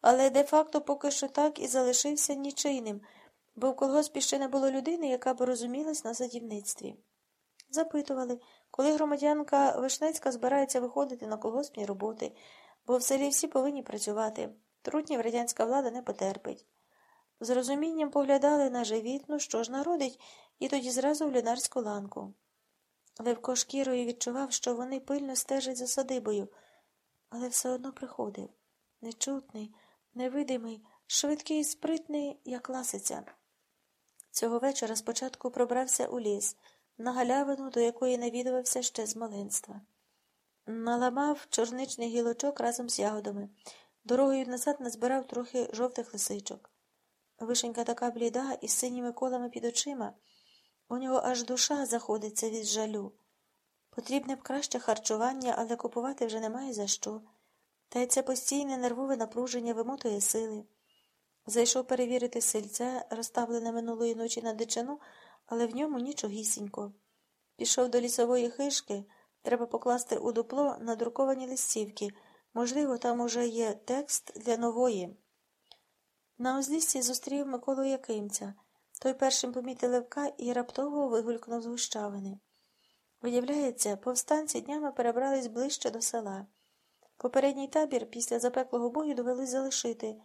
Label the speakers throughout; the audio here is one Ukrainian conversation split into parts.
Speaker 1: але де-факто поки що так і залишився нічийним, бо в колгоспі ще не було людини, яка б розумілась на садівництві. Запитували, коли громадянка Вишнецька збирається виходити на колгоспні роботи, бо в селі всі повинні працювати. Трутнів радянська влада не потерпить. З розумінням поглядали на живітну, що ж народить, і тоді зразу в лінарську ланку. Левко шкірою відчував, що вони пильно стежать за садибою, але все одно приходив нечутний, невидимий, швидкий і спритний, як ласиця. Цього вечора спочатку пробрався у ліс, на галявину, до якої навідувався ще з маленства. Наламав чорничний гілочок разом з ягодами. Дорогою назад назбирав трохи жовтих лисичок. Вишенька така бліда із синіми колами під очима. У нього аж душа заходиться від жалю. Потрібне б краще харчування, але купувати вже немає за що. Та й це постійне нервове напруження вимотує сили. Зайшов перевірити сельце, розставлене минулої ночі на дичину, але в ньому нічогісінько. Пішов до лісової хишки, треба покласти у дупло надруковані листівки. Можливо, там уже є текст для нової. На узліссі зустрів Миколу Якимця. Той першим помітив Левка і раптово вигулькнув з гущавини. Виявляється, повстанці днями перебрались ближче до села. Попередній табір після запеклого бою довелось залишити,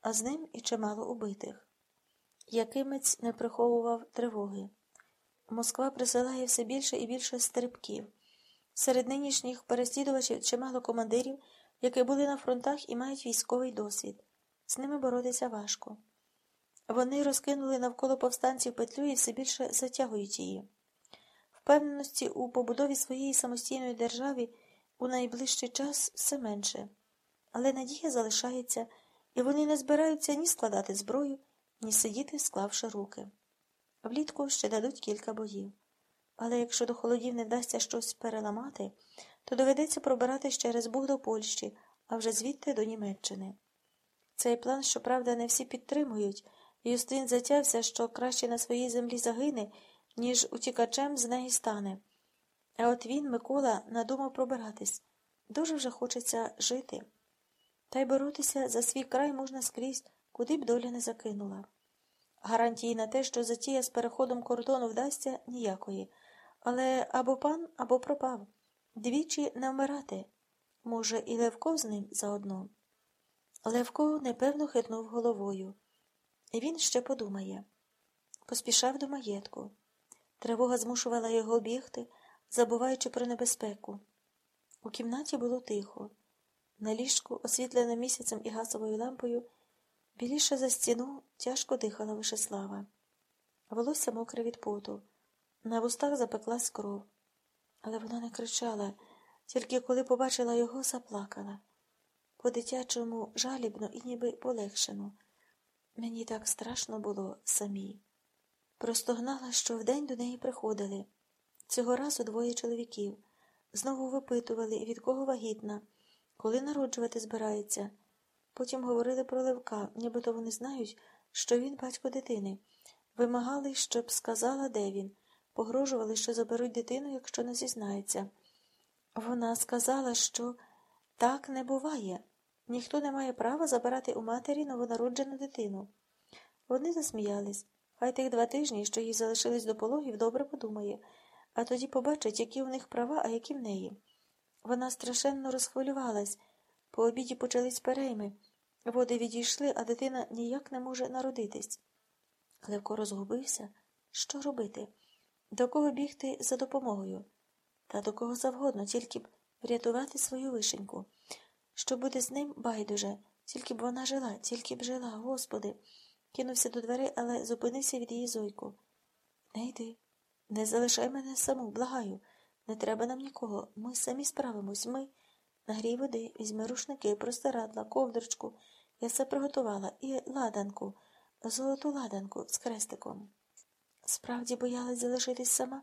Speaker 1: а з ним і чимало убитих. Якимець не приховував тривоги. Москва присилає все більше і більше стрибків. Серед нинішніх переслідувачів чимало командирів, які були на фронтах і мають військовий досвід. З ними боротися важко. Вони розкинули навколо повстанців петлю і все більше затягують її. Впевненості у побудові своєї самостійної держави у найближчий час все менше, але надія залишається, і вони не збираються ні складати зброю, ні сидіти, склавши руки. Влітку ще дадуть кілька боїв. Але якщо до холодів не вдасться щось переламати, то доведеться пробиратись через Буг до Польщі, а вже звідти до Німеччини. Цей план, щоправда, не всі підтримують. Юстин затявся, що краще на своїй землі загине, ніж утікачем з неї стане. А от він, Микола, надумав пробиратись. Дуже вже хочеться жити. Та й боротися за свій край можна скрізь, куди б доля не закинула. Гарантії на те, що затія з переходом кордону вдасться, ніякої. Але або пан, або пропав. Двічі не вмирати. Може, і Левко з ним заодно. Левко непевно хитнув головою. І він ще подумає. Поспішав до маєтку. Тривога змушувала його бігти, забуваючи про небезпеку. У кімнаті було тихо. На ліжку, освітлене місяцем і газовою лампою, біліше за стіну тяжко дихала Вишеслава. Волосся мокре від поту. На вустах запеклась кров. Але вона не кричала, тільки коли побачила його, заплакала. По дитячому жалібно і ніби полегшено. Мені так страшно було самій. Простогнала, що вдень до неї приходили. Цього разу двоє чоловіків. Знову випитували, від кого вагітна, коли народжувати збирається. Потім говорили про Левка, нібито вони знають, що він батько дитини. Вимагали, щоб сказала, де він. Погрожували, що заберуть дитину, якщо не зізнається. Вона сказала, що так не буває. Ніхто не має права забирати у матері новонароджену дитину. Вони засміялись. Хай тих два тижні, що їй залишились до пологів, добре подумає, а тоді побачить, які у них права, а які в неї. Вона страшенно розхвилювалась. По обіді почались перейми. Води відійшли, а дитина ніяк не може народитись. Левко розгубився. Що робити? До кого бігти за допомогою? Та до кого завгодно, тільки б врятувати свою вишеньку. Що буде з ним, байдуже, тільки б вона жила, тільки б жила, Господи. Кинувся до дверей, але зупинився від її зойку. Не йди, не залишай мене саму, благаю. Не треба нам нікого. Ми самі справимось. Ми. Нагрій води, візьми рушники, простирадла, ковдрочку. Я все приготувала і ладанку, золоту ладанку з крестиком. Справді боялась залишитись сама,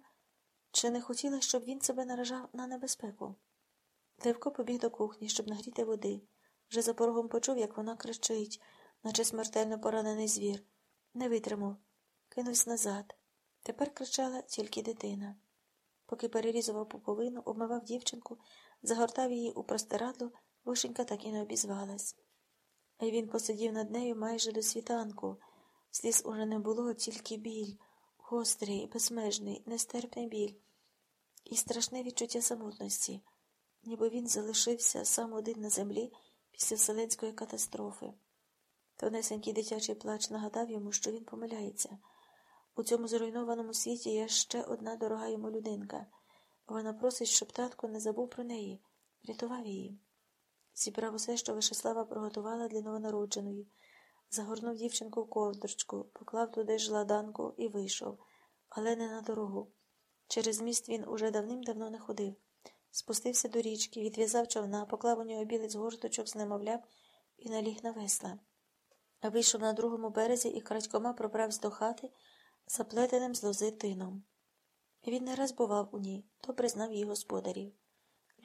Speaker 1: чи не хотіла, щоб він себе наражав на небезпеку? Левко побіг до кухні, щоб нагріти води. Вже за порогом почув, як вона кричить, наче смертельно поранений звір. Не витримав. Кинувся назад. Тепер кричала тільки дитина. Поки перерізував пуповину, обмивав дівчинку, загортав її у простирадло, вишенька так і не обізвалась. А він посидів над нею майже до світанку. Сліз уже не було, тільки біль, гострий, безмежний, нестерпний біль і страшне відчуття самотності, ніби він залишився сам один на землі після вселенської катастрофи. Тонесенький дитячий плач нагадав йому, що він помиляється. У цьому зруйнованому світі є ще одна дорога йому людинка. Вона просить, щоб татко не забув про неї, врятував її. Зібрав усе, що Вишеслава приготувала для новонародженої, загорнув дівчинку в ковдрочку, поклав туди жладанку і вийшов, але не на дорогу. Через міст він уже давним-давно не ходив. Спустився до річки, відв'язав човна, поклав у нього білець горточок з немовлям і наліг на весла. Вийшов на другому березі і крадькома пробрався до хати, заплетеним з лози тином. Він не раз бував у ній, добре знав її господарів.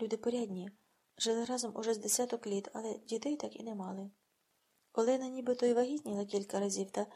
Speaker 1: Люди порядні, жили разом уже з десяток літ, але дітей так і не мали. Олена нібито й вагітніла кілька разів, та